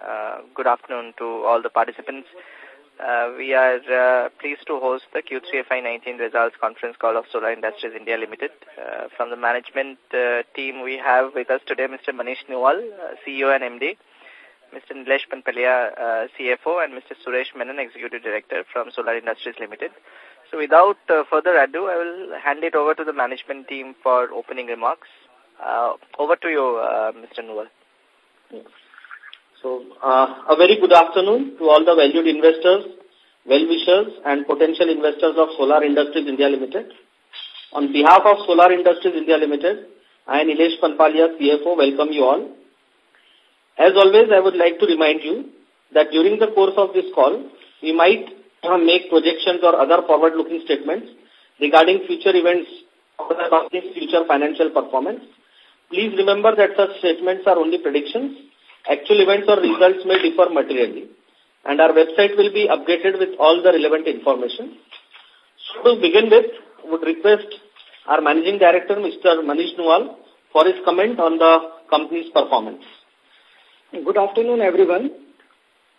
Uh, good afternoon to all the participants. Uh, we are uh, pleased to host the Q3 FY19 results conference call of Solar Industries India Limited. Uh, from the management uh, team, we have with us today Mr. Manish Nuwal, uh, CEO and MD, Mr. Nilesh Panpalia, uh, CFO, and Mr. Suresh Menon, Executive Director from Solar Industries Limited. So without uh, further ado, I will hand it over to the management team for opening remarks. Uh, over to you, uh, Mr. Nuwal. So, uh, a very good afternoon to all the valued investors, well-wishers and potential investors of Solar Industries India Limited. On behalf of Solar Industries India Limited, I, am Nilesh Panpalia, CFO, welcome you all. As always, I would like to remind you that during the course of this call, we might uh, make projections or other forward-looking statements regarding future events or the company's future financial performance. Please remember that such statements are only predictions Actual events or results may differ materially, and our website will be updated with all the relevant information. So to begin with, would request our Managing Director, Mr. Manish Nuwal, for his comment on the company's performance. Good afternoon, everyone.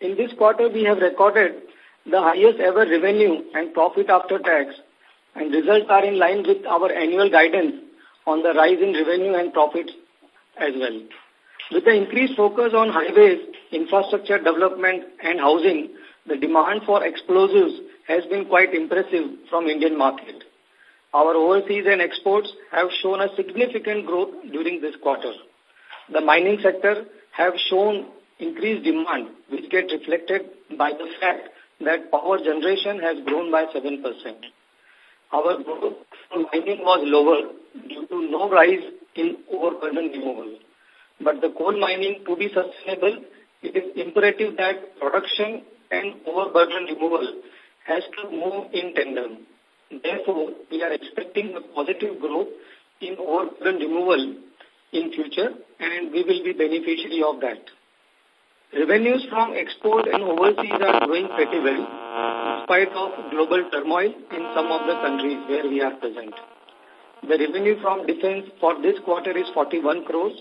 In this quarter, we have recorded the highest ever revenue and profit after tax, and results are in line with our annual guidance on the rise in revenue and profits as well. With the increased focus on highways, infrastructure development and housing, the demand for explosives has been quite impressive from Indian market. Our overseas and exports have shown a significant growth during this quarter. The mining sector have shown increased demand, which get reflected by the fact that power generation has grown by 7%. Our growth from mining was lower due to no rise in overburden removal. But the coal mining to be sustainable, it is imperative that production and overburden removal has to move in tandem. Therefore, we are expecting a positive growth in overburden removal in future and we will be beneficiary of that. Revenues from export and overseas are growing pretty well in spite of global turmoil in some of the countries where we are present. The revenue from defense for this quarter is 41 crores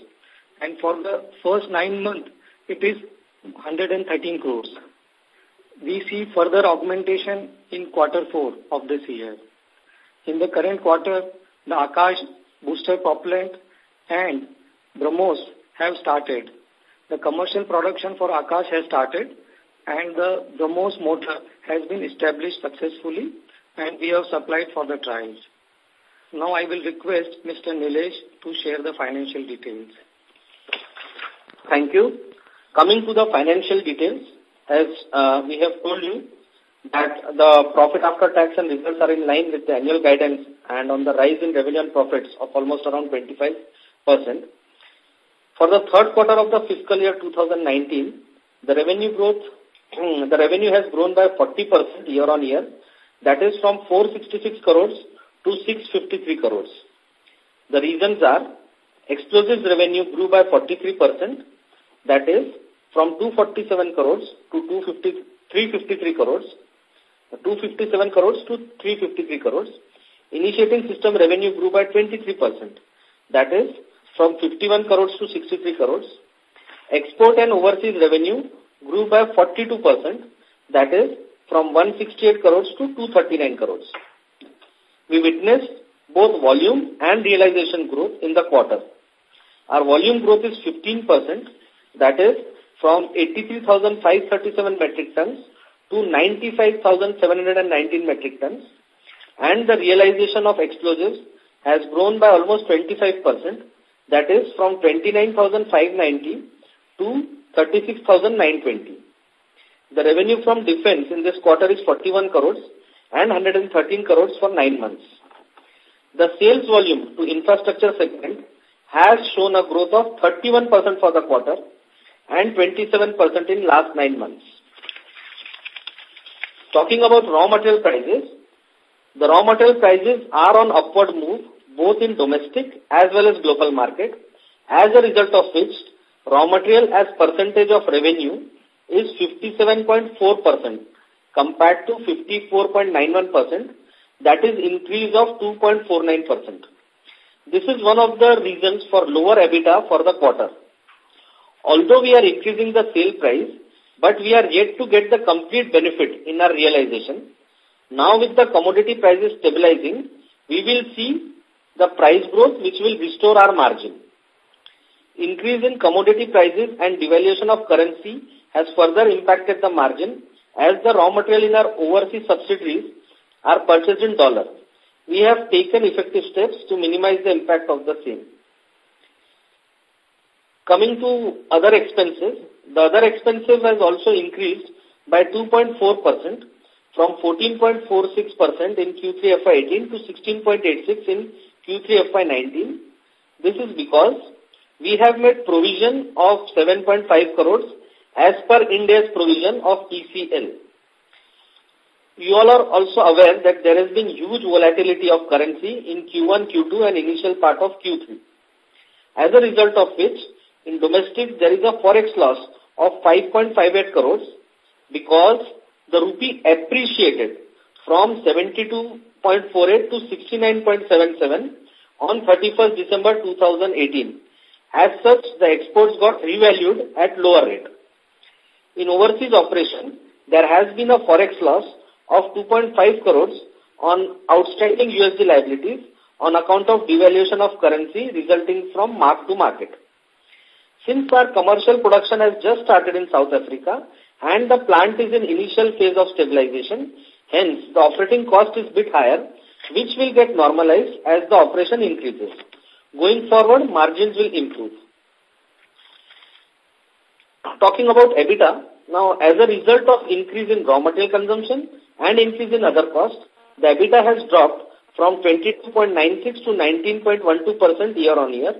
and for the first nine months, it is 113 crores. We see further augmentation in quarter four of this year. In the current quarter, the Akash booster propellant and BrahMos have started. The commercial production for Akash has started and the BrahMos motor has been established successfully and we have supplied for the trials. Now I will request Mr. Nilesh to share the financial details. Thank you. Coming to the financial details, as uh, we have told you that the profit after tax and results are in line with the annual guidance and on the rise in revenue and profits of almost around 25%. For the third quarter of the fiscal year 2019, the revenue growth, the revenue has grown by 40% year on year. That is from 466 crores to 653 crores. The reasons are explosives revenue grew by 43%, that is from 247 crores to 250, 353 crores, 257 crores to 353 crores. Initiating system revenue grew by 23%. That is from 51 crores to 63 crores. Export and overseas revenue grew by 42%. That is from 168 crores to 239 crores. We witnessed both volume and realization growth in the quarter. Our volume growth is 15%, that is from 83,537 metric tons to 95,719 metric tons. And the realization of explosives has grown by almost 25%, that is from 29,590 to 36,920. The revenue from defense in this quarter is 41 crores and 113 crores for nine months. The sales volume to infrastructure segment has shown a growth of 31% for the quarter and 27% in last nine months. Talking about raw material prices, the raw material prices are on upward move both in domestic as well as global market, as a result of which raw material as percentage of revenue is 57.4% compared to 54.91%, that is increase of 2.49%. This is one of the reasons for lower EBITDA for the quarter. Although we are increasing the sale price, but we are yet to get the complete benefit in our realization. Now with the commodity prices stabilizing, we will see the price growth which will restore our margin. Increase in commodity prices and devaluation of currency has further impacted the margin as the raw material in our overseas subsidiaries are purchased in dollar. We have taken effective steps to minimize the impact of the same. Coming to other expenses, the other expenses has also increased by 2.4% from 14.46% in Q3 FY18 to 16.86 in Q3 FY19. This is because we have made provision of 7.5 crores as per Ind AS provision of ECL. You all are also aware that there has been huge volatility of currency in Q1, Q2 and initial part of Q3. As a result of which, in domestic, there is a forex loss of 5.58 crores because the rupee appreciated from 72.48 to 69.77 on 31st December 2018. As such, the exports got revalued at lower rate. In overseas operation, there has been a forex loss of 2.5 crores on outstanding USD liabilities on account of devaluation of currency resulting from mark to market. Since our commercial production has just started in South Africa and the plant is in initial phase of stabilization, hence the operating cost is bit higher, which will get normalized as the operation increases. Going forward, margins will improve. Talking about EBITDA, now as a result of increase in raw material consumption and increase in other costs, the EBITDA has dropped from 22.96 to 19.12% year on year.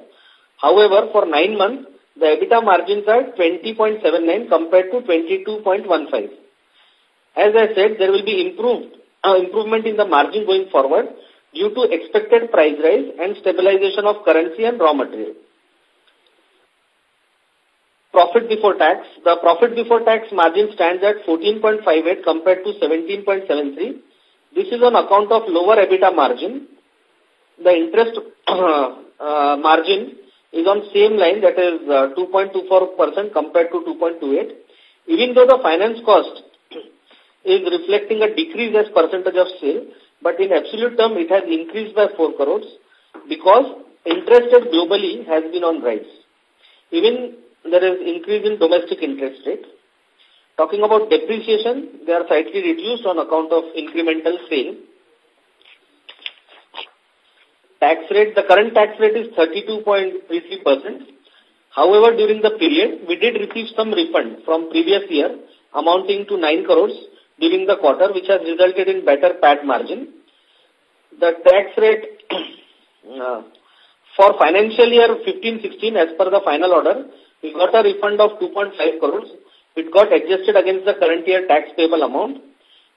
However, for nine months, the EBITDA margins are 20.79 compared to 22.15. As I said, there will be improved uh, improvement in the margin going forward due to expected price rise and stabilization of currency and raw material. Profit before tax. The profit before tax margin stands at 14.58 compared to 17.73. This is on account of lower EBITDA margin. The interest uh, margin is on same line that is 2.24% uh, compared to 2.28. Even though the finance cost is reflecting a decrease as percentage of sale, but in absolute term it has increased by 4 crores because interest rate globally has been on rise. Even there is increase in domestic interest rate. Talking about depreciation, they are slightly reduced on account of incremental sale tax rate, the current tax rate is 32.33%. However, during the period, we did receive some refund from previous year amounting to 9 crores during the quarter, which has resulted in better PAT margin. The tax rate uh, for financial year 15-16, as per the final order, we got a refund of 2.5 crores. It got adjusted against the current year tax payable amount.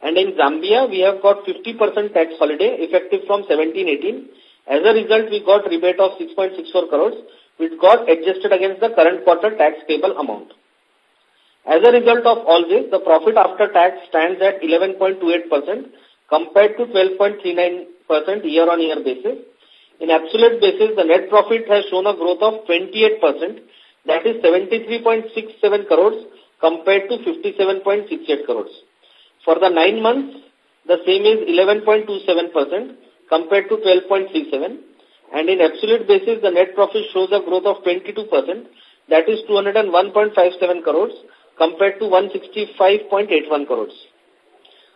And in Zambia, we have got 50% tax holiday effective from 17-18 as a result, we got rebate of 6.64 crores, which got adjusted against the current quarter tax payable amount. As a result of all this, the profit after tax stands at 11.28% compared to 12.39% year-on-year basis. In absolute basis, the net profit has shown a growth of 28%, that is 73.67 crores compared to 57.68 crores. For the nine months, the same is 11.27%, compared to 12.37 and in absolute basis the net profit shows a growth of 22% that is 201.57 crores compared to 165.81 crores.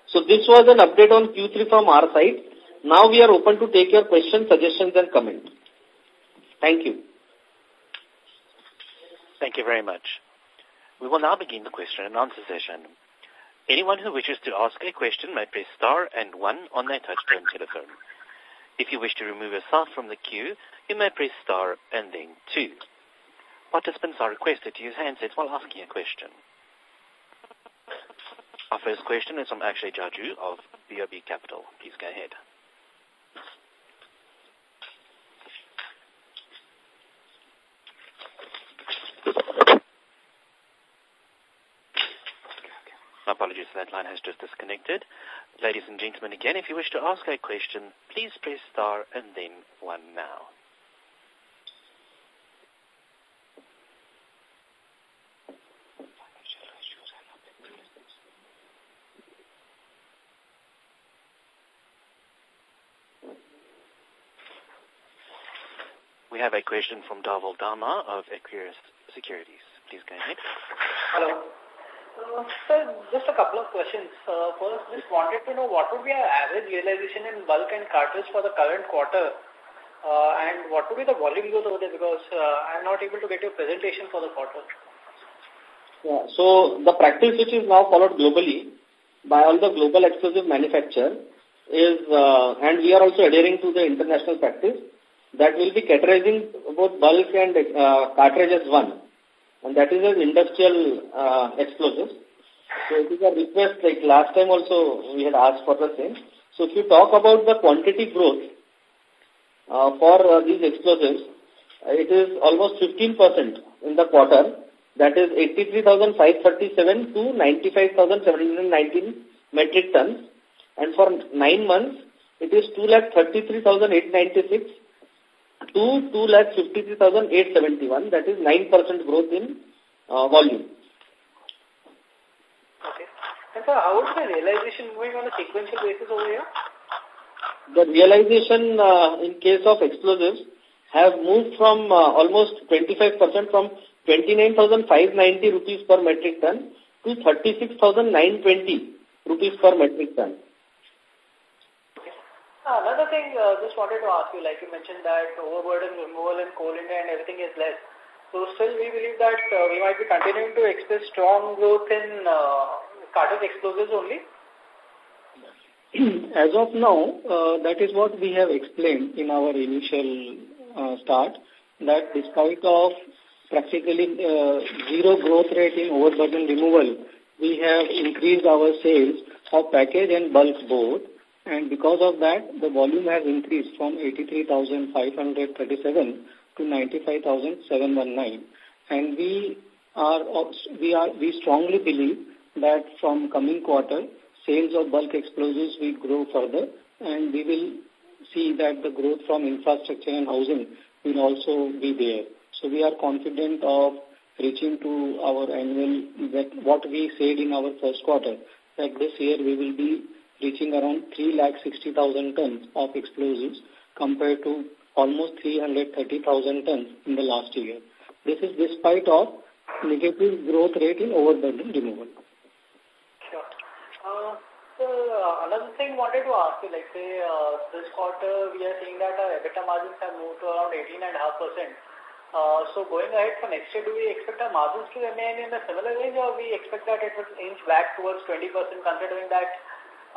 So this was an update on Q3 from our side. Now we are open to take your questions, suggestions and comments. Thank you. Thank you very much. We will now begin the question and answer session. Anyone who wishes to ask a question may press star and one on their touchtone telephone. If you wish to remove yourself from the queue, you may press star and then two. Participants are requested to use handsets while asking a question. Our first question is from Akshay Jaju of BOB Capital. Please go ahead. My apologies, that line has just disconnected. Ladies and gentlemen, again, if you wish to ask a question, please press star and then one now. We have a question from Dhaval Dama of Equirus Securities. Please go ahead. Hello. Uh, sir, just a couple of questions. Uh, first, just wanted to know what would be our average realization in bulk and cartridge for the current quarter uh, and what would be the volume growth over there because uh, I'm not able to get your presentation for the quarter. Yeah, so the practice which is now followed globally by all the global explosive manufacturer is, uh, and we are also adhering to the international practice, that will be categorizing both bulk and uh, cartridge as one and that is an industrial uh, explosives. So it is a request, like last time also we had asked for the same. So if you talk about the quantity growth uh, for uh, these explosives, uh, it is almost 15% in the quarter. That is 83,537 to 95,719 metric tons. And for nine months, it is 2,33,896 to 2,53,871. That is 9% growth in uh, volume. Okay. And sir, how is the realization moving on a sequential basis over here? The realization uh, in case of explosives have moved from uh, almost 25% from 29,590 rupees per metric ton to 36,920 rupees per metric ton. Uh, another thing, uh, just wanted to ask you, like you mentioned that overburden removal in Coal India and everything is less. So still we believe that uh, we might be continuing to expect strong growth in uh, cartridge explosives only? As of now, uh, that is what we have explained in our initial uh, start, that despite of practically uh, zero growth rate in overburden removal, we have increased our sales of package and bulk both and because of that, the volume has increased from 83,537 to 95,719. And we are, we are, we strongly believe that from coming quarter, sales of bulk explosives will grow further and we will see that the growth from infrastructure and housing will also be there. So we are confident of reaching to our annual, that what we said in our first quarter, that this year we will be reaching around 3,60,000 tons of explosives compared to almost 330,000 tons in the last year. This is despite of negative growth rate in overburden removal. Sure. Uh, so, uh, another thing wanted to ask you, like say, uh, this quarter we are seeing that our EBITDA margins have moved to around 18.5%. Uh, so going ahead for next year, do we expect our margins to remain in a similar range or we expect that it will inch back towards 20% considering that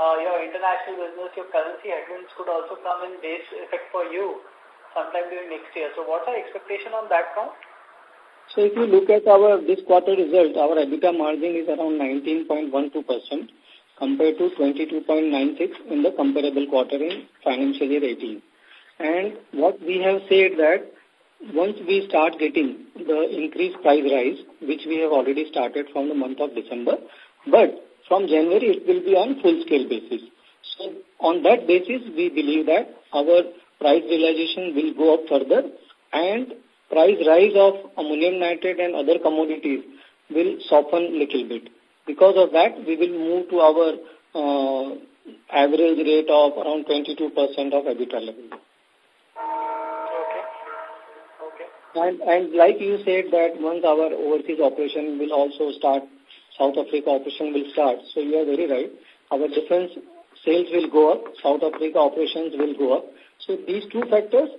uh, your international business, your currency headwinds could also come in base effect for you sometime during next year. So what's our expectation on that count? So if you look at our this quarter result, our EBITDA margin is around 19.12% compared to 22.96 in the comparable quarter in financial year 18. And what we have said that once we start getting the increased price rise, which we have already started from the month of December, but from January, it will be on full-scale basis. So on that basis, we believe that our price realization will go up further and price rise of ammonium nitrate and other commodities will soften a little bit. Because of that, we will move to our uh, average rate of around 22% of EBITDA level. Okay. Okay. And, and like you said that once our overseas operation will also start South Africa operation will start. So you are very right. Our defense sales will go up. South Africa operations will go up. So these two factors,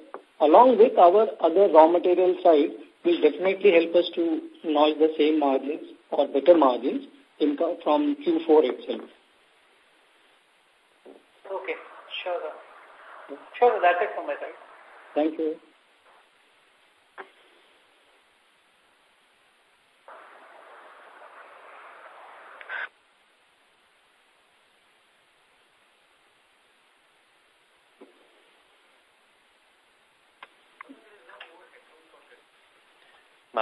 along with our other raw material side, will definitely help us to notch the same margins or better margins in, from Q4 itself. Okay, sure. Sure, that's it from my side. Thank you.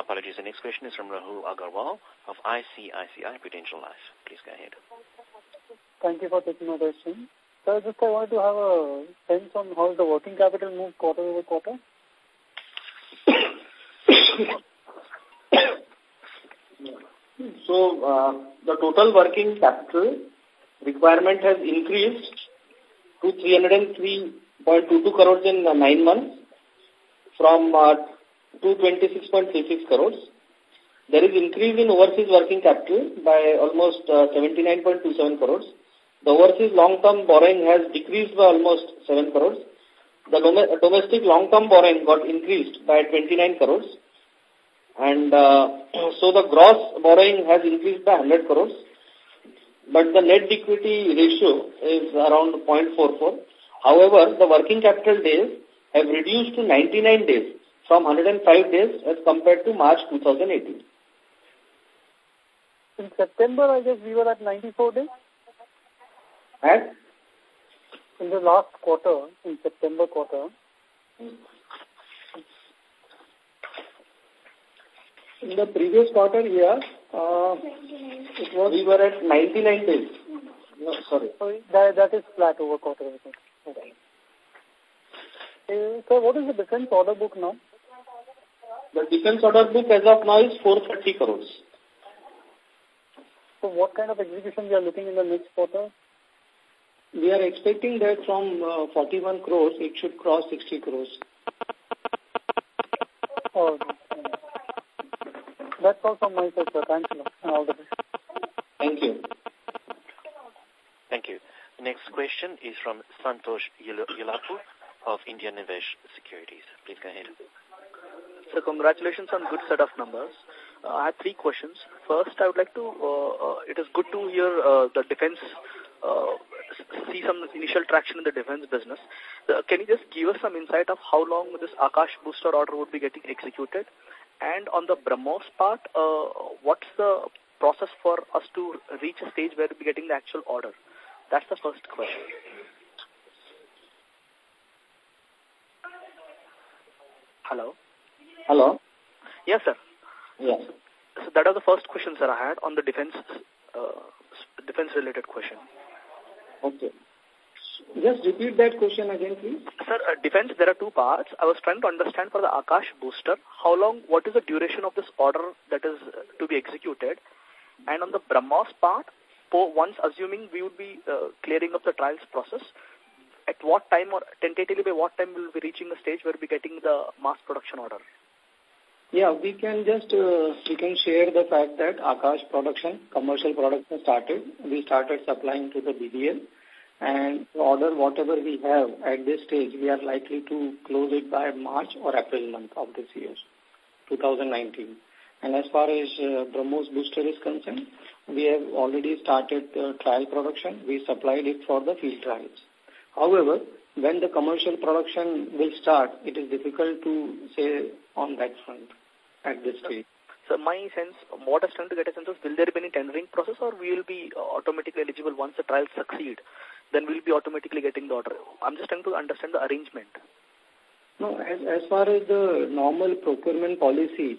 My apologies. The next question is from Rahul Agarwal of ICICI Prudential Life. Please go ahead. Thank you for taking my question. Sir, just I wanted to have a sense on how the working capital moved quarter over quarter. so, uh, the total working capital requirement has increased to 303.22 crores in uh, nine months from uh, 226.36 crores. There is increase in overseas working capital by almost uh, 79.27 crores. The overseas long-term borrowing has decreased by almost 7 crores. The domestic long-term borrowing got increased by 29 crores. And uh, so the gross borrowing has increased by 100 crores. But the net equity ratio is around 0.44. However, the working capital days have reduced to 99 days from 105 days as compared to March 2018. In September, I guess we were at 94 days? And? In the last quarter, in September quarter. In the previous quarter, yeah, uh, it was... We were at 99 days. No, sorry. So that, that is flat over quarter. Okay. Uh, so what is the defense order book now? The defense order book as of now is 430 crores. So what kind of execution we are looking in the next quarter? We are expecting that from uh, 41 crores, it should cross 60 crores. Oh, that's all from my side, sir. Thank you. all the best. Thank you. Thank you. The next question is from Santosh Yulapu of Indian Nivesh Securities. Please go ahead. So congratulations on good set of numbers. Uh, I have three questions. First, I would like to, uh, uh, it is good to hear uh, the defense, uh, see some initial traction in the defense business. Uh, can you just give us some insight of how long this Akash booster order would be getting executed? And on the BrahMos part, uh, what's the process for us to reach a stage where we'll be getting the actual order? That's the first question. Hello? Hello? Yes, sir. Yes. So that was the first question, sir, I had on the defense uh, defense-related question. Okay. Just repeat that question again, please. Sir, uh, defense, there are two parts. I was trying to understand for the Akash booster, how long, what is the duration of this order that is uh, to be executed? And on the BrahMos part, once assuming we would be uh, clearing up the trials process, at what time or tentatively by what time will be reaching a stage where we'll be getting the mass production order? Yeah, we can just, uh, we can share the fact that Akash production, commercial production started. We started supplying to the BDL and order whatever we have at this stage, we are likely to close it by March or April month of this year, 2019. And as far as uh, BrahMos booster is concerned, we have already started uh, trial production. We supplied it for the field trials. However, when the commercial production will start, it is difficult to say on that front at this stage. So my sense, what I'm trying to get a sense of, will there be any tendering process or we will be uh, automatically eligible once the trials succeed? Then we'll be automatically getting the order. I'm just trying to understand the arrangement. No, as, as far as the normal procurement policy,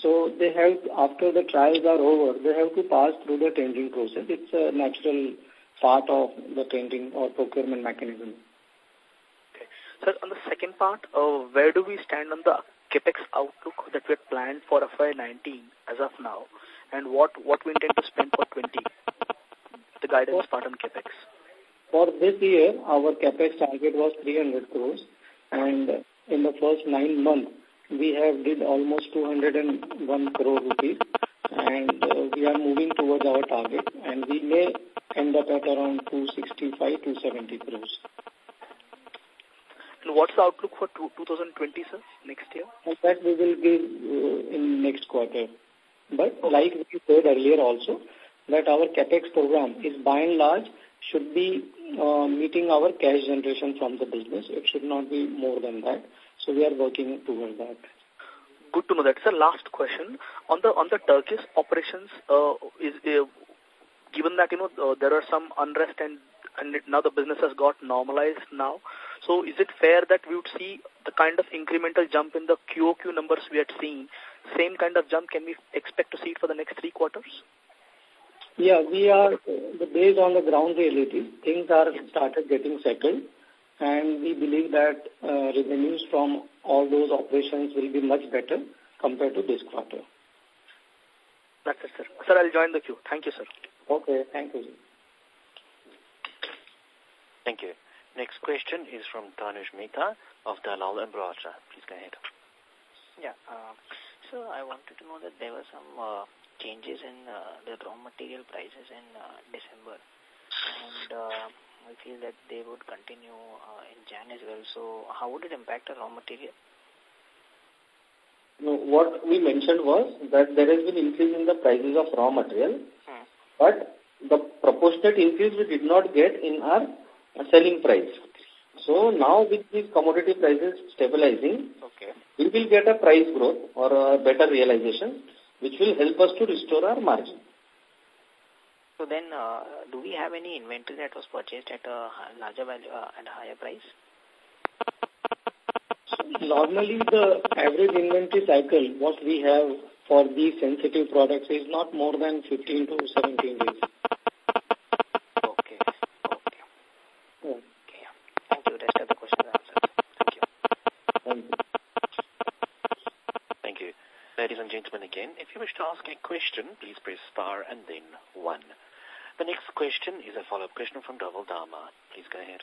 so they have, after the trials are over, they have to pass through the tendering process. It's a natural part of the tendering or procurement mechanism. So on the second part, uh, where do we stand on the capex outlook that we had planned for FY19 as of now, and what what we intend to spend for 20? The guidance part on capex. For this year, our capex target was 300 crores, and in the first nine months, we have did almost 201 crore rupees, and uh, we are moving towards our target, and we may end up at around 265, 270 crores. And what's the outlook for 2020, sir, next year? That we will give uh, in next quarter. But like we said earlier also, that our capex program is by and large should be uh, meeting our cash generation from the business. It should not be more than that. So we are working towards that. Good to know that. Sir, last question. On the on the Turkish operations, uh, is uh, given that, you know, uh, there are some unrest and, and it, now the business has got normalized now, so is it fair that we would see the kind of incremental jump in the QOQ numbers we had seen, same kind of jump can we expect to see it for the next three quarters? Yeah, we are, based on the ground reality, things are started getting settled and we believe that uh, revenues from all those operations will be much better compared to this quarter. That's it, sir. Sir, I'll join the queue. Thank you, sir. Okay, thank you. Thank you. Next question is from Tanush Mehta of Dalal and Broacha. Please go ahead. Yeah. Uh, so I wanted to know that there were some uh, changes in uh, the raw material prices in uh, December. And uh, I feel that they would continue uh, in Jan as well. So how would it impact the raw material? No, what we mentioned was that there has been increase in the prices of raw material, hmm. but the proportionate increase we did not get in our selling price. So now with these commodity prices stabilizing, okay. we will get a price growth or a better realization, which will help us to restore our margin. So then, uh, do we have any inventory that was purchased at a larger value, uh, at a higher price? normally, the average inventory cycle, what we have for these sensitive products is not more than 15 to 17 days. and gentlemen, again, if you wish to ask a question, please press star and then one. The next question is a follow-up question from Dhaval Dama. Please go ahead.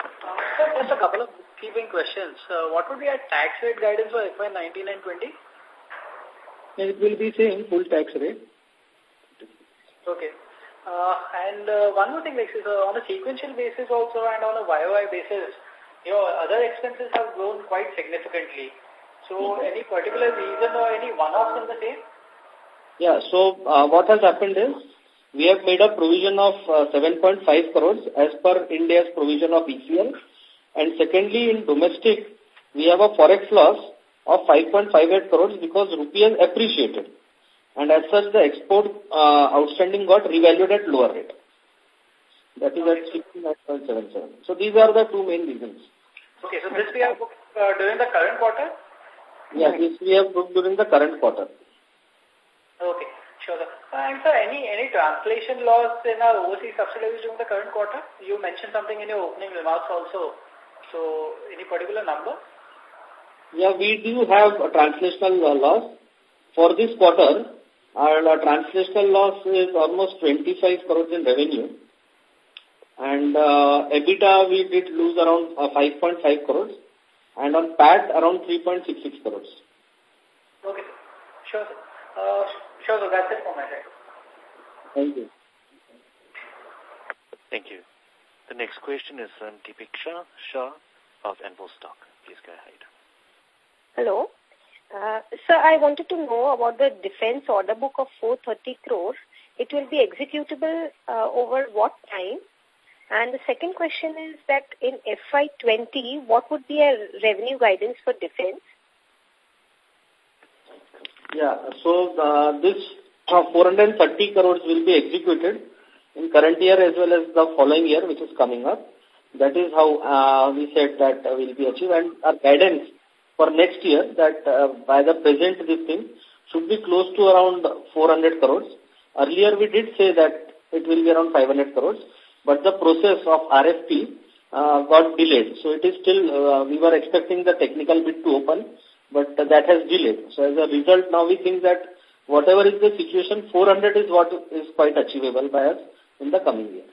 Uh, just a couple of keeping questions. Uh, what would be our tax rate guidance for FY 19 and 20? It will be same, full tax rate. Okay. Uh, and uh, one more thing, like, uh, on a sequential basis also and on a YOY basis, your other expenses have grown quite significantly. So any particular reason or any one-offs in the same? Yeah, so uh, what has happened is we have made a provision of uh, 7.5 crores as per Ind AS provision of ECL. And secondly, in domestic, we have a forex loss of 5.58 crores because rupee has appreciated. And as such, the export uh, outstanding got revalued at lower rate. That is at 69.77. So these are the two main reasons. Okay, so this we have booked uh, during the current quarter? Yes, this we have booked during the current quarter. Okay, sure. And sir, any any translation loss in our overseas subsidiaries during the current quarter? You mentioned something in your opening remarks also. So, any particular number? Yeah, we do have a translational loss. For this quarter, our uh, translational loss is almost 25 crores in revenue. And uh, EBITDA, we did lose around uh, 5.5 crores and on PAT around 3.66 crores. Okay, sure. Uh, sure, so that's it for my side. Thank you. Thank you. The next question is from Deepiksha Shah of Anvil Stock. Please go ahead. Hello. Uh, sir, I wanted to know about the defense order book of 430 crores. It will be executable uh, over what time? And the second question is that in FY20, what would be a revenue guidance for defense? Yeah, so uh, this uh, 430 crores will be executed in current year as well as the following year, which is coming up. That is how uh, we said that uh, will be achieved. And our guidance for next year that uh, by the present this thing should be close to around 400 crores. Earlier we did say that it will be around 500 crores but the process of RFP uh, got delayed. So it is still, uh, we were expecting the technical bid to open, but that has delayed. So as a result, now we think that whatever is the situation, 400 is what is quite achievable by us in the coming year.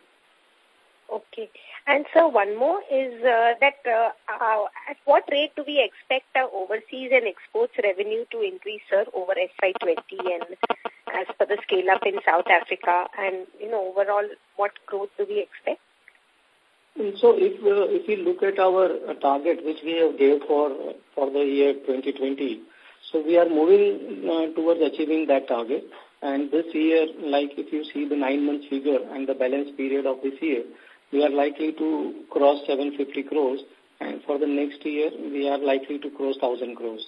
Okay. And so one more is uh, that uh, uh, at what rate do we expect our overseas and exports revenue to increase, sir, over FY20 and as per the scale up in South Africa and, you know, overall what growth do we expect? So if uh, if we look at our uh, target which we have gave for for the year 2020, so we are moving uh, towards achieving that target. And this year, like if you see the nine month figure and the balance period of this year, we are likely to cross 750 crores. And for the next year, we are likely to cross 1,000 crores.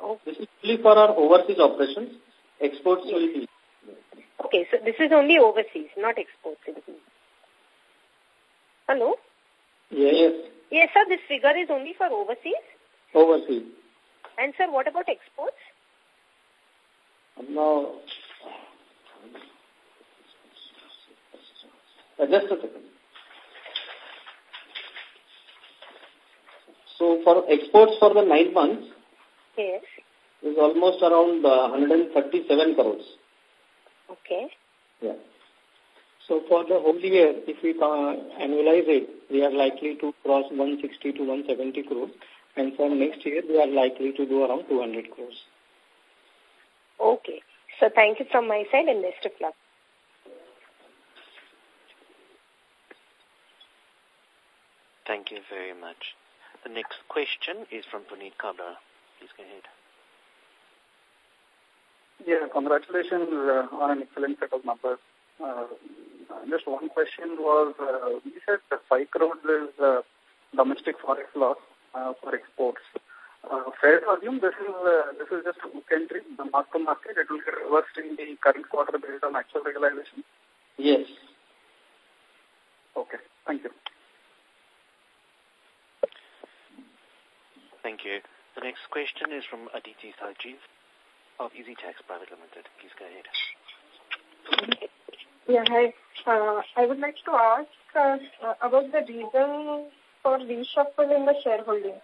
Oh. This is only for our overseas operations. Exports will be. Okay, so this is only overseas, not exports. Hello? Yes. Yes, sir, this figure is only for overseas? Overseas. And, sir, what about exports? No. Uh, just a second. So, for exports for the nine months, yes is almost around uh, 137 crores. Okay. Yeah. So for the whole year, if we uh, annualize it, we are likely to cross 160 to 170 crores. And for next year, we are likely to do around 200 crores. Okay. So thank you from my side and best of luck. Thank you very much. The next question is from Puneet Kabra. Please go ahead. Yeah, congratulations uh, on an excellent set of numbers. Uh, just one question was, uh, you said the 5 crores is uh, domestic forex loss uh, for exports. Uh, fair to assume this is uh, this is just a book entry, the mark to market. It will get reversed in the current quarter based on actual realization. Yes. Okay. Thank you. Thank you. The next question is from Aditi Sajiv of Easy Tax Private Limited. Please go ahead. Yeah, hi. Uh, I would like to ask uh, about the reason for reshuffle in the shareholding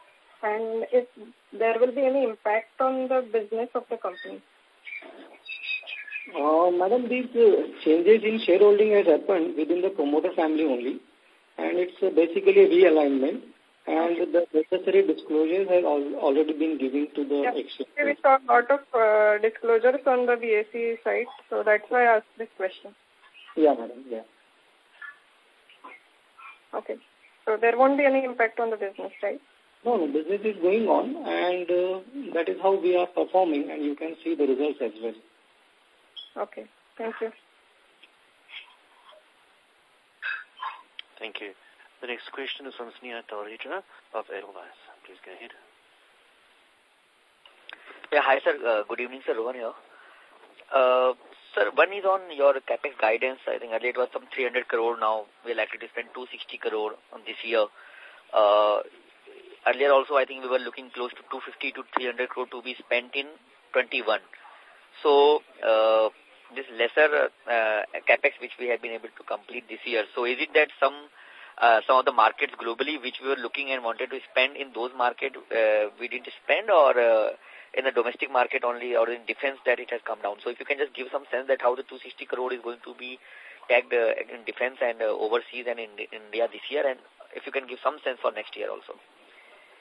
and if there will be any impact on the business of the company. Uh, Madam, these uh, changes in shareholding has happened within the promoter family only and it's uh, basically a realignment and the necessary disclosures have al already been given to the yeah. exchange. We saw a lot of uh, disclosures on the BSE site, so that's why I asked this question. Yeah, madam, yeah. Okay. So there won't be any impact on the business, right? No, no, business is going on and uh, that is how we are performing and you can see the results as well. Okay. Thank you. Thank you. The next question is from Sneha Talreja of Edelweiss. Please go ahead. Yeah, hi sir. Uh, good evening, sir. Rohan here. Uh, sir, one is on your capex guidance. I think earlier it was some 300 crore. Now we're likely to spend 260 crore on this year. Uh, earlier also, I think we were looking close to 250 to 300 crore to be spent in 21. So, uh, this lesser uh, capex which we have been able to complete this year. So, is it that some uh, some of the markets globally which we were looking and wanted to spend in those markets uh, we didn't spend or uh, in the domestic market only or in defense that it has come down. So if you can just give some sense that how the 260 crore is going to be tagged in defense and overseas and in, in India this year and if you can give some sense for next year also.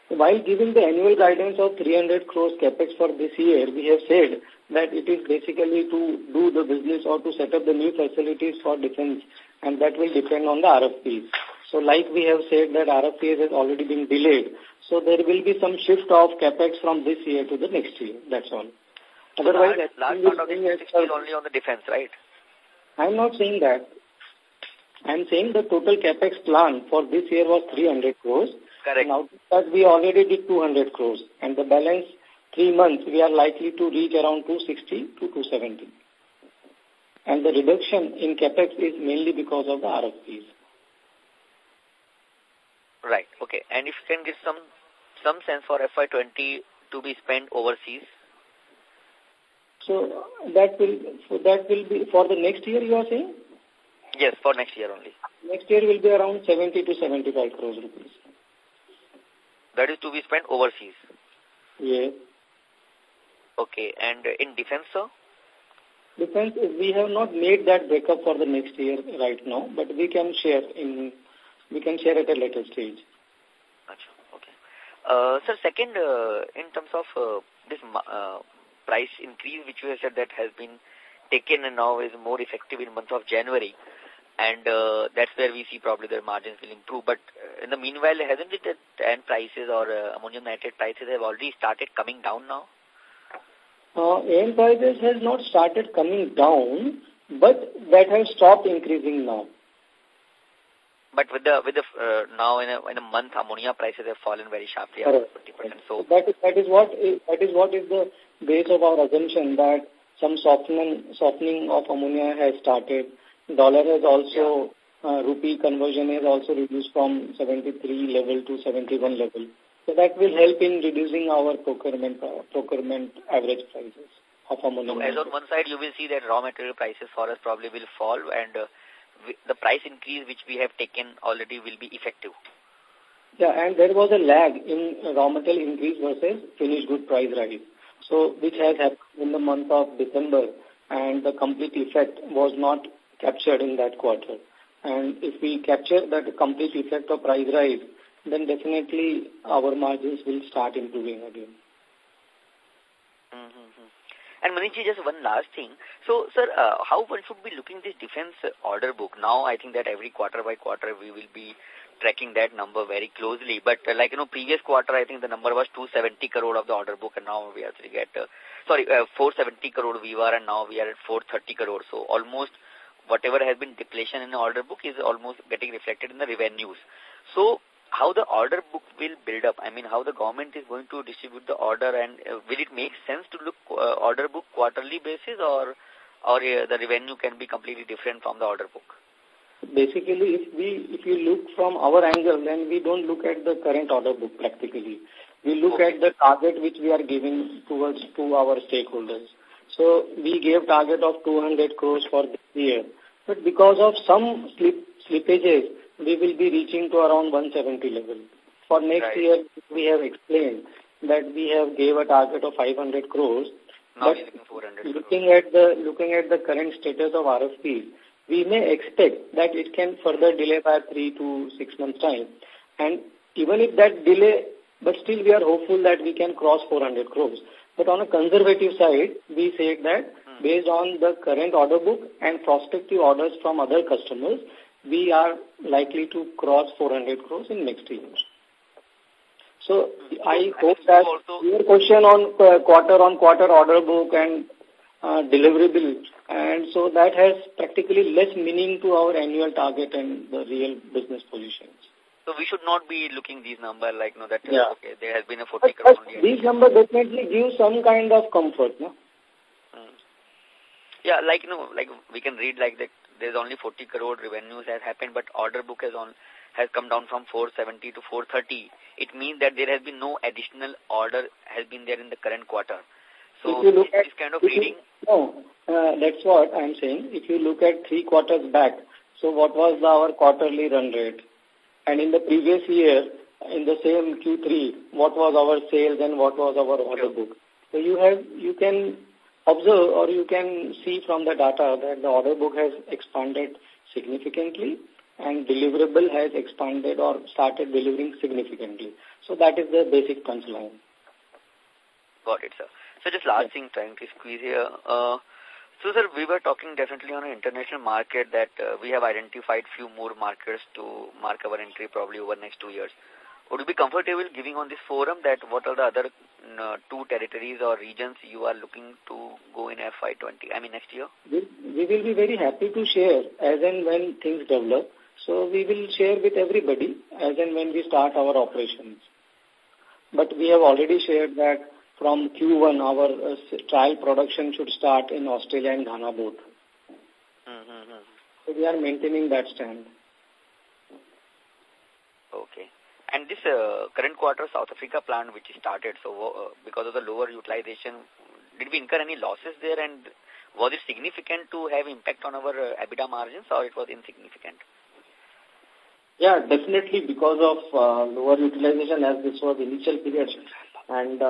While giving the annual guidance of 300 crores capex for this year, we have said that it is basically to do the business or to set up the new facilities for defense and that will depend on the RFPs. So like we have said that RFPs has already been delayed. So there will be some shift of capex from this year to the next year. That's all. So Otherwise, large, large part of the 60 is only on the defense, right? I'm not saying that. I'm saying the total capex plan for this year was 300 crores. Correct. Now that we already did 200 crores and the balance three months we are likely to reach around 260 to 270. And the reduction in capex is mainly because of the RFPs. Right. Okay. And if you can give some some sense for FY20 to be spent overseas. So that will so that will be for the next year. You are saying? Yes, for next year only. Next year will be around 70 to 75 crores rupees. That is to be spent overseas. Yes. Okay. And in defense, sir? Defense, we have not made that breakup for the next year right now, but we can share in we can share at a later stage. Okay. Uh, sir, second, uh, in terms of uh, this uh, price increase, which you have said that has been taken and now is more effective in month of January, and uh, that's where we see probably their margins will improve. But uh, in the meanwhile, hasn't it that end prices or uh, ammonium nitrate prices have already started coming down now? Uh, AN prices has not started coming down, but that has stopped increasing now. But with the with the uh, now in a in a month, ammonia prices have fallen very sharply, Correct. twenty percent. So that is that is what is, that is what is the base of our assumption that some softening softening of ammonia has started. Dollar has also yeah. uh, rupee conversion has also reduced from 73 level to 71 level. So that will help in reducing our procurement uh, procurement average prices of ammonia. So as on one side, you will see that raw material prices for us probably will fall and uh, the price increase which we have taken already will be effective. Yeah, and there was a lag in raw material increase versus finished good price rise. So, which has happened in the month of December and the complete effect was not captured in that quarter. And if we capture that complete effect of price rise then definitely our margins will start improving again. Mm -hmm. And Manishji, just one last thing. So, sir, uh, how one should be looking this defense order book? Now, I think that every quarter by quarter we will be tracking that number very closely. But uh, like, you know, previous quarter, I think the number was 270 crore of the order book and now we actually get, uh, sorry, uh, 470 crore we were and now we are at 430 crore. So almost whatever has been depletion in the order book is almost getting reflected in the revenues. So how the order book will build up? I mean, how the government is going to distribute the order and uh, will it make sense to look uh, order book quarterly basis or or uh, the revenue can be completely different from the order book? Basically, if we if you look from our angle, then we don't look at the current order book practically. We look at the target which we are giving towards to our stakeholders. So we gave target of 200 crores for this year. But because of some slip, slippages, we will be reaching to around 170 level. For next right. year, we have explained that we have gave a target of 500 crores. Now but looking at the looking at the current status of RFP, we may expect that it can further delay by three to six months time. And even if that delay, but still we are hopeful that we can cross 400 crores. But on a conservative side, we say that hmm. based on the current order book and prospective orders from other customers, we are likely to cross 400 crores in next year. So I hope that your question on uh, quarter on quarter order book and uh, deliverable, and so that has practically less meaning to our annual target and the real business positions. So we should not be looking these numbers like, no, that, yeah. okay, there has been a 40 crore only. These numbers definitely give some kind of comfort, no? Hmm. Yeah, like, you know, like we can read like that there's only 40 crore revenues has happened, but order book has on has come down from 470 to 430. It means that there has been no additional order has been there in the current quarter. So if you look this at, kind of reading... You, no, uh, that's what I'm saying. If you look at three quarters back, so what was our quarterly run rate? And in the previous year, in the same Q3, what was our sales and what was our order book. So you have, you can observe or you can see from the data that the order book has expanded significantly and deliverable has expanded or started delivering significantly. So that is the basic punchline. Got it, sir. So just last thing, trying to squeeze here. Uh, so, sir, we were talking definitely on an international market that uh, we have identified few more markers to mark our entry probably over next two years. Would you be comfortable giving on this forum that what are the other uh, two territories or regions you are looking to go in FY20, I mean next year? We, we will be very happy to share as and when things develop. So we will share with everybody as and when we start our operations. But we have already shared that from Q1, our uh, trial production should start in Australia and Ghana both. Mm -hmm. So we are maintaining that stand. Okay. And this uh, current quarter South Africa plant which started, so uh, because of the lower utilization, did we incur any losses there and was it significant to have impact on our uh, EBITDA margins or it was insignificant? Yeah, definitely because of lower utilization as this was initial period and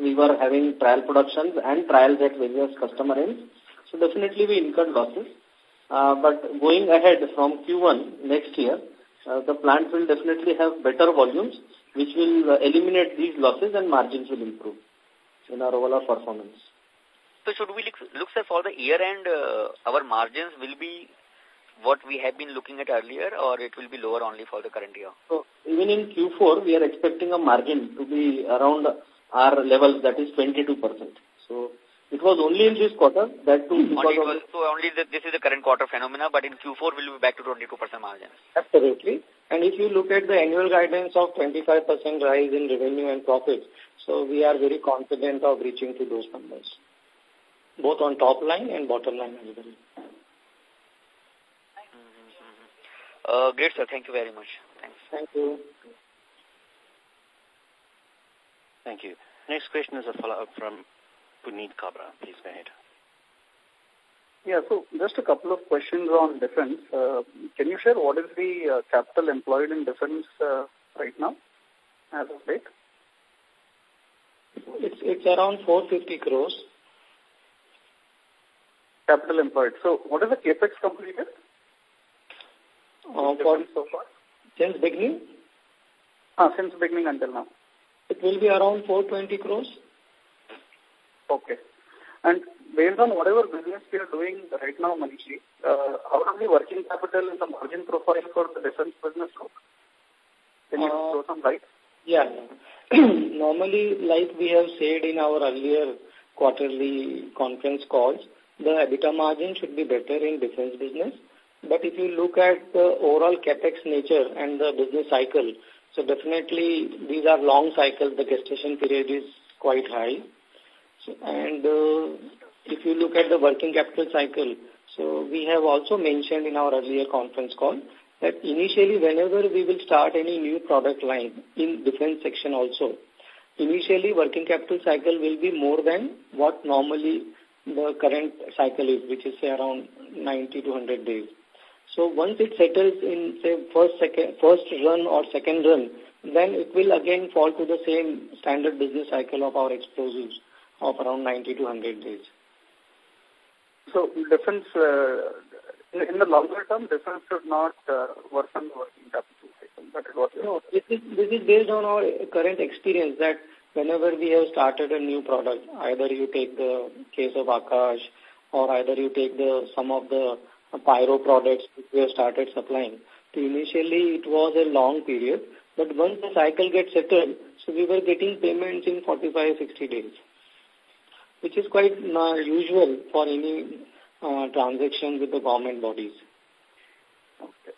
we were having trial productions and trials at various customer ends. So definitely we incurred losses. But going ahead from Q1 next year, uh, the plant will definitely have better volumes, which will uh, eliminate these losses and margins will improve in our overall performance. So should we look, look sir, for the year end, uh, our margins will be what we have been looking at earlier or it will be lower only for the current year? So even in Q4, we are expecting a margin to be around our levels, that is 22%. So it was only in this quarter that too because only so only the, this is the current quarter phenomena, but in Q4 we'll be back to 22% margin. Absolutely. And if you look at the annual guidance of 25% rise in revenue and profits, so we are very confident of reaching to those numbers, both on top line and bottom line as well. Uh, great, sir. Thank you very much. Thanks. Thank you. Thank you. Next question is a follow-up from Puneet Kabra. Please go ahead. Yeah, so just a couple of questions on defense. Uh, can you share what is the uh, capital employed in defense uh, right now as of date? It's, it's around 450 crores. Capital employed. So what is the capex completed? Uh, for so far? Since beginning? Ah, since beginning until now. It will be around 420 crores. Okay. And based on whatever business we are doing right now, Manishji, uh, how does the working capital and the margin profile for the defense business look? Can you uh, throw some light? Yeah. Normally, like we have said in our earlier quarterly conference calls, the EBITDA margin should be better in defense business. But if you look at the overall capex nature and the business cycle, so definitely these are long cycles. The gestation period is quite high. And uh, if you look at the working capital cycle, so we have also mentioned in our earlier conference call that initially whenever we will start any new product line in defense section also, initially working capital cycle will be more than what normally the current cycle is, which is say around 90 to 100 days. So once it settles in, say, first, second, first run or second run, then it will again fall to the same standard business cycle of our explosives of around 90 to 100 days. So defense, uh, in the longer term, defense should not uh, worsen the working capital cycle. That is what no, this is, this is based on our current experience that whenever we have started a new product, either you take the case of Akash or either you take the some of the pyro products which we have started supplying. So initially it was a long period, but once the cycle gets settled, so we were getting payments in 45, 60 days, which is quite uh, usual for any uh, transaction with the government bodies. Okay.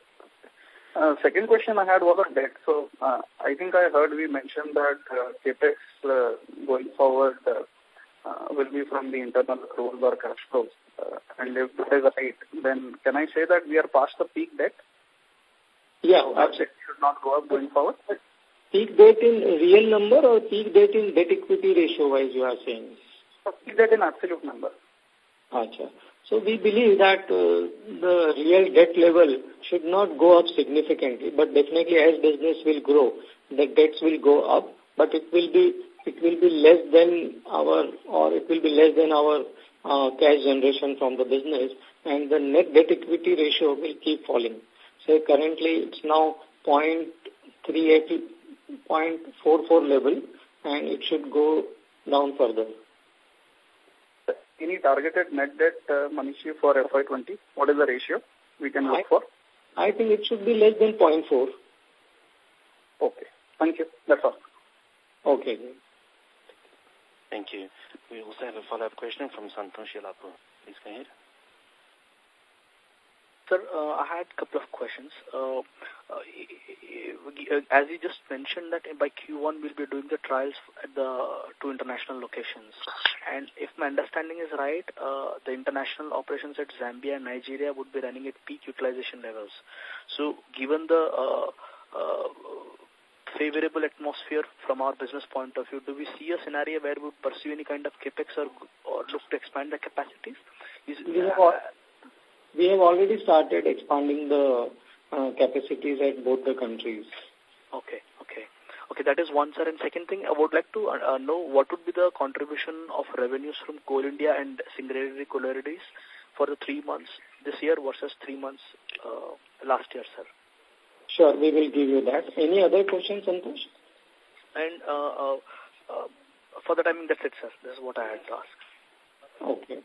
Uh, second question I had was on debt. So uh, I think I heard we mentioned that uh, capex uh, going forward uh, uh, will be from the internal accruals or cash flows. Uh, and if that is right, then can I say that we are past the peak debt? Yeah, so that should not go up going forward? Peak debt in real number or peak debt in debt equity ratio wise you are saying? Peak debt in absolute number. Achha. So we believe that uh, the real debt level should not go up significantly, but definitely as business will grow, the debts will go up, but it will be it will be less than our or it will be less than our uh, cash generation from the business and the net debt equity ratio will keep falling. So currently it's now 0.38, 0.44 level and it should go down further. Any targeted net debt, uh, Manishji, for FY20? What is the ratio we can look I, for? I think it should be less than 0.4. Okay. Thank you. That's all. Okay. Thank you. We also have a follow-up question from Santosh Yelapu. Please go ahead. Sir, uh, I had a couple of questions. Uh, uh, as you just mentioned that by Q1 we'll be doing the trials at the two international locations. And if my understanding is right, uh, the international operations at Zambia and Nigeria would be running at peak utilization levels. So given the uh, uh, favorable atmosphere from our business point of view, do we see a scenario where we pursue any kind of capex or, or look to expand the capacities? Is, we, have, we have already started expanding the uh, capacities at both the countries. Okay, okay. Okay, that is one, sir. And second thing, I would like to uh, know what would be the contribution of revenues from Coal India and Singareni Collieries for the three months this year versus three months uh, last year, sir. Sure, we will give you that. Any other questions, Santosh? And uh, uh, uh, for the timing, that's it, sir. This is what I had to ask. Okay.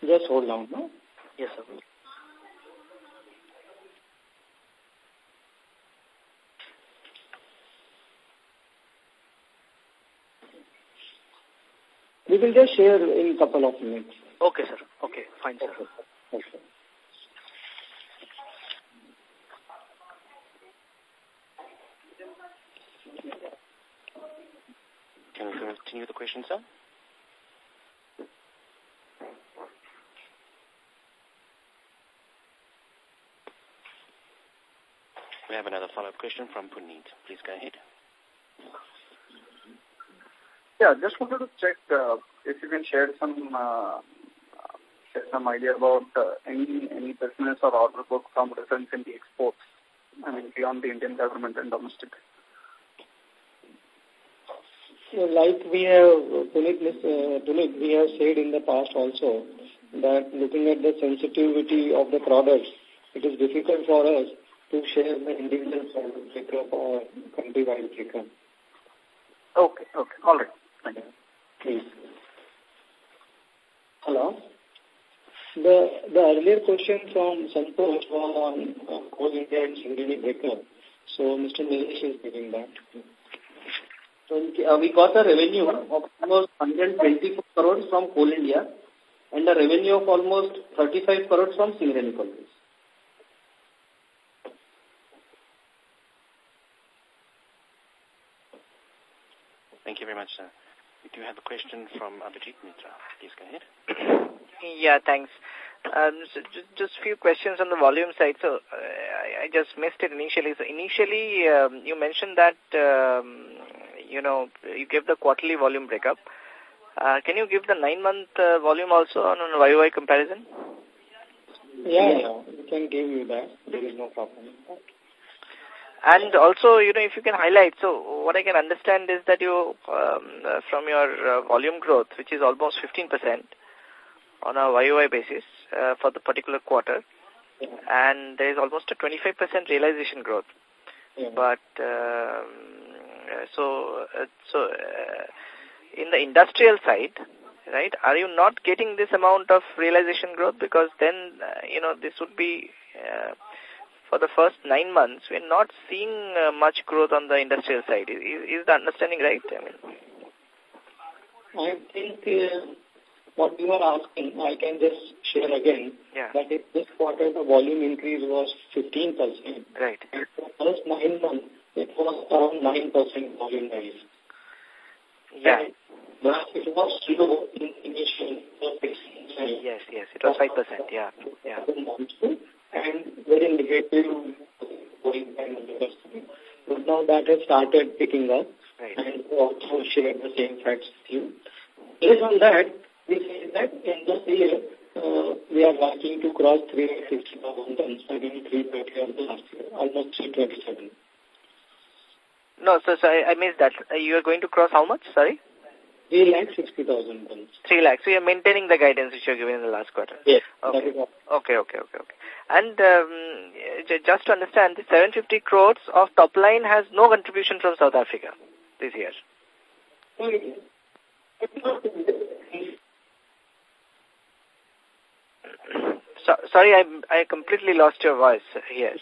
Just hold on, no? Yes, sir. We will just share in a couple of minutes. Okay, sir. Okay, fine, sir. Okay. okay. Can we continue the question, sir? We have another follow-up question from Puneet. Please go ahead. Yeah, just wanted to check uh, if you can share some uh, share some idea about uh, any any business or order book from defense in the exports. I mean, beyond the Indian government and domestic. So like we have, Puneet, uh, we have said in the past also that looking at the sensitivity of the products, it is difficult for us to share the individual breakup or country-wide breakup. Okay, okay. All right. You. Please. Hello? The, the earlier question from Santosh was on uh, Coal India and Singareni breakup. So Mr. Nilesh is giving that. So uh, we got a revenue of almost 124 crores from Coal India and a revenue of almost 35 crores from Singareni Collieries. Thank you very much, sir. We have a question from Abhijit Mitra. Please go ahead. Yeah, thanks. Um, so just, just few questions on the volume side. So uh, I, I just missed it initially. So initially, um, you mentioned that, um, you know, you gave the quarterly volume breakup. Uh, can you give the nine-month uh, volume also on a YOY comparison? Yeah, yeah, we can give you that. There is no problem. And also, you know, if you can highlight, so what I can understand is that you, um, uh, from your uh, volume growth, which is almost 15% on a YOY basis uh, for the particular quarter, and there is almost a 25% realization growth. Yeah. But, um, uh, so, uh, so uh, in the industrial side, right, are you not getting this amount of realization growth? Because then, uh, you know, this would be... Uh, for the first nine months, we're not seeing uh, much growth on the industrial side. Is, is the understanding right? I mean, I think uh, what you are asking, I can just share again, yeah. that if this quarter the volume increase was 15%, right. and for the first nine months, it was around 9% volume rise. Yeah. And but it was slow in initial Yes, yes, it was 5%, yeah. yeah. And very negative going industry. But now that has started picking up right. and also share the same facts with you. Based on that, we say that in this year, uh, we are likely to cross 360,000 tons against 330 of the last year, almost 327. No, so, so I, I missed that. Uh, you are going to cross how much? Sorry? 3 lakh 60,000 tons. 3 lakhs. So you're maintaining the guidance which you are given in the last quarter? Yes. Okay. That is what. Okay, okay, okay, okay. And um, just to understand, the 750 crores of top line has no contribution from South Africa this year. So, sorry, I I completely lost your voice here.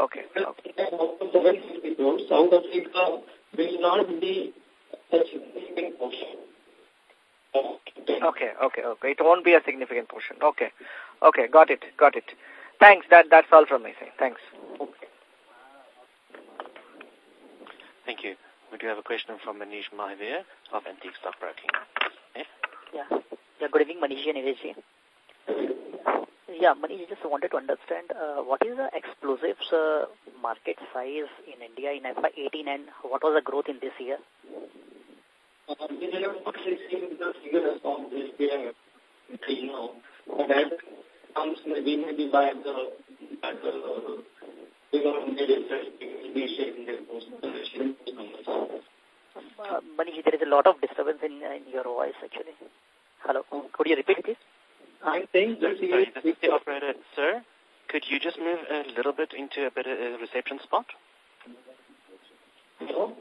Okay. okay. South Africa will not be a significant portion. Okay, okay, okay. It won't be a significant portion. Okay. Okay, got it, got it. Thanks. That That's all from side. Thanks. Thank you. We do have a question from Manish Mahawar of Antique Stock Broking. Yeah. Yeah, good evening, Manish and Nilesh. Yeah, Manish, just wanted to understand uh, what is the explosives uh, market size in India in FY18 and what was the growth in this year? Uh, we have not received the figures of this year till now, but that comes maybe maybe by the by the government itself will be sharing their post sharing those numbers. Uh, Manish, there is a lot of disturbance in, in your voice actually. Hello, could you repeat please? I'm saying this Sorry, this is the operator. Sir, could you just move a little bit into a better uh, reception spot? Hello?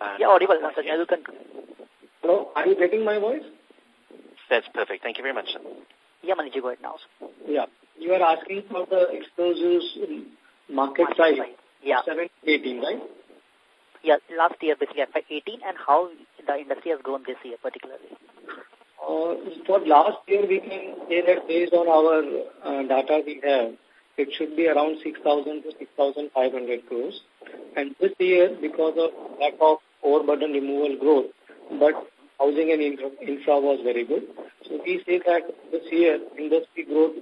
Uh, Yeah, audible. once Sir, again. you can. Hello, are you getting my voice? That's perfect. Thank you very much, sir. Yeah, Manish, you go ahead now. Yeah. You are asking for the explosives market Market size, size. Yeah. 7 18, right? Yeah, last year basically FY18 and how the industry has grown this year particularly. Uh, for last year, we can say that based on our uh, data we have, it should be around 6,000 to 6,500 crores. And this year, because of lack of overburden removal growth, but housing and infra, infra was very good. So we say that this year, industry growth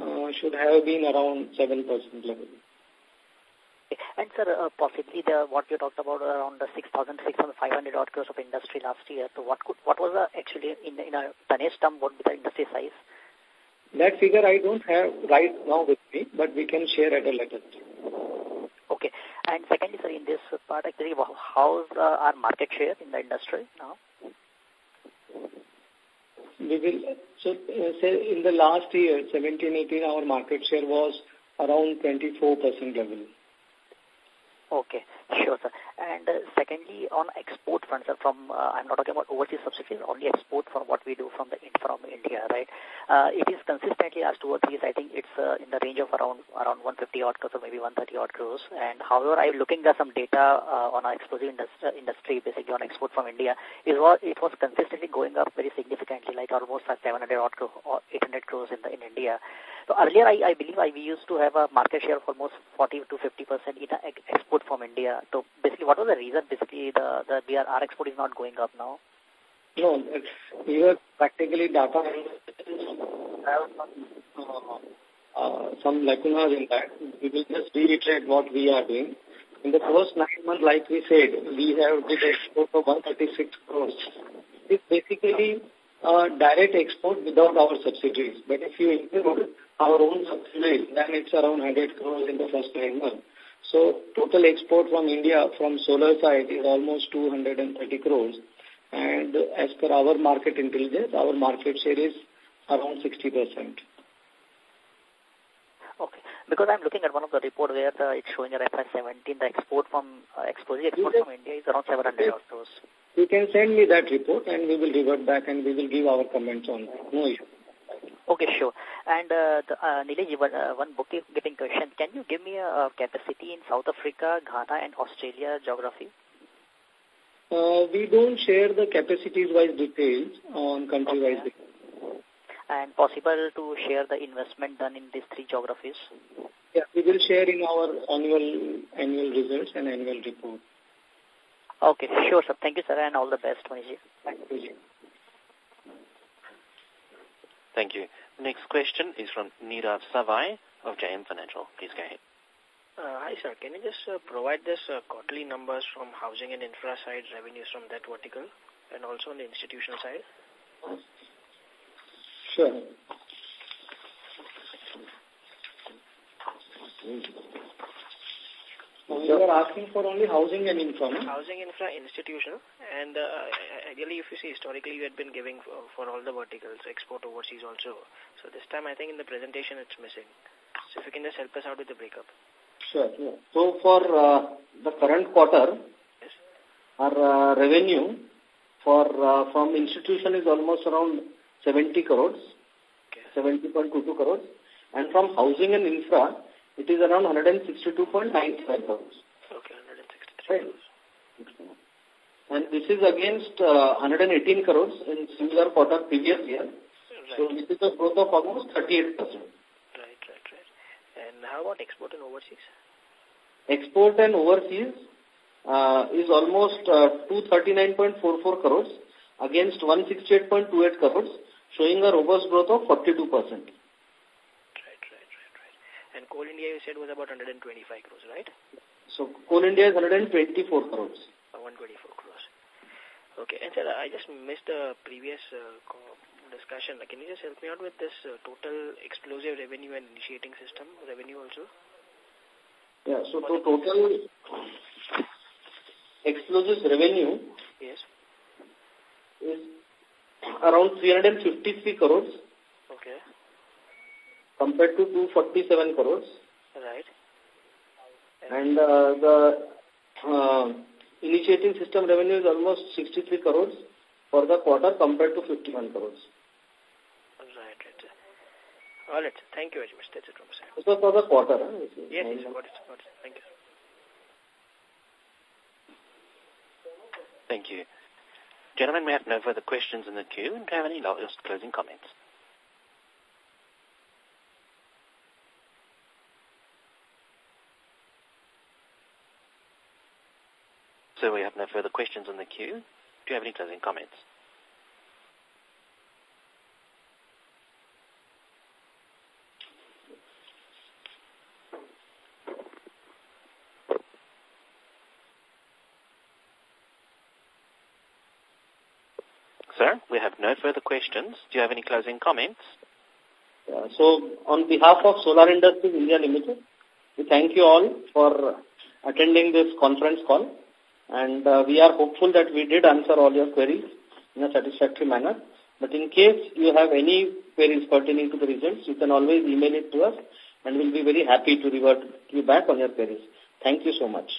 uh, should have been around 7% level. And sir, uh, possibly the what you talked about around the 6,000, 6,500 odd crores of industry last year. So what could what was the actually in in a tonnage term what would be the industry size? That figure I don't have right now with me, but we can share at a later time. Okay. And secondly, sir, in this part, actually, how's uh, our market share in the industry now? We will, so uh, say in the last year, 17-18, our market share was around 24% level. Okay, sure, sir. And uh, secondly, on export front, sir, from, uh, I'm not talking about overseas subsidiaries, only export from what we do from the from India, right? Uh, it is consistently last two or three I think it's uh, in the range of around around 150 odd crores or maybe 130 odd crores. And however, I'm looking at some data uh, on our explosive industry, industry, basically on export from India, it was, it was consistently going up very significantly, like almost 700 odd crores or 800 crores in, the, in India. So earlier, I, I believe I, we used to have a market share of almost 40 to 50 percent in export from India. So basically, what was the reason? Basically, the the BR, our export is not going up now. No, we were practically data have uh, some lacunas in that. We will just reiterate what we are doing. In the first nine months, like we said, we have did export of 136 crores. It's basically uh, direct export without our subsidiaries. But if you include our own subsidiaries, then it's around 100 crores in the first nine months. So total export from India from solar side is almost 230 crores. And as per our market intelligence, our market share is around 60%. Okay. Because I'm looking at one of the report where the, it's showing a FY17, the export from uh, export, export from India is around 700 crores. You can send me that report and we will revert back and we will give our comments on that. No issue. Okay, sure. And uh, the, uh, Nilesh, one, uh, one bookkeeping question. Can you give me a, a capacity in South Africa, Ghana, and Australia geography? Uh, we don't share the capacities-wise details on country-wise okay. And possible to share the investment done in these three geographies? Yeah, we will share in our annual annual results and annual report. Okay, sure, sir. Thank you, sir, and all the best, Manish. Thank you. Thank you. Next question is from Nirav Savai of JM Financial. Please go ahead. Uh, hi, sir. Can you just uh, provide this uh, quarterly numbers from housing and infra side revenues from that vertical and also on the institutional side? Sure. You are asking for only housing and infra, no? Housing, infra, institutional. And uh, ideally, if you see, historically, you had been giving for, for all the verticals, export overseas also. So this time, I think in the presentation, it's missing. So if you can just help us out with the breakup. Sure. Yeah. So for uh, the current quarter, yes. our uh, revenue for uh, from institution is almost around 70 crores, okay. 70.22 crores. And from housing and infra, it is around 162.95 crores. Okay, 163 right. And this is against uh, 118 crores in similar quarter previous year. Right. So this is a growth of almost 38%. Right, right, right. And how about export and overseas? Export and overseas uh, is almost uh, 239.44 crores against 168.28 crores, showing a robust growth of 42%. Right, right, right, right. And Coal India, you said, was about 125 crores, right? So, Coal India is 124 crores. Uh, 124 crores. Okay. And, sir, I just missed the previous uh, discussion. Can you just help me out with this uh, total explosive revenue and initiating system revenue also? Yeah, so to total explosives revenue yes. is around 353 crores. Okay compared to 247 crores. Right. And uh, the uh, initiating system revenue is almost 63 crores for the quarter compared to 51 crores. Right, right. All right. Thank you very much. That's it from sir. This was for the quarter. Huh? Yes, yes, got it, got it. Thank you. Thank you. Gentlemen, we have no further questions in the queue. Do you have any last closing comments? So we have no further questions in the queue. Do you have any closing comments? Sir, we have no further questions. Do you have any closing comments? Uh, so, on behalf of Solar Industries India Limited, we thank you all for attending this conference call. And uh, we are hopeful that we did answer all your queries in a satisfactory manner. But in case you have any queries pertaining to the results, you can always email it to us and we'll be very happy to revert you back on your queries. Thank you so much.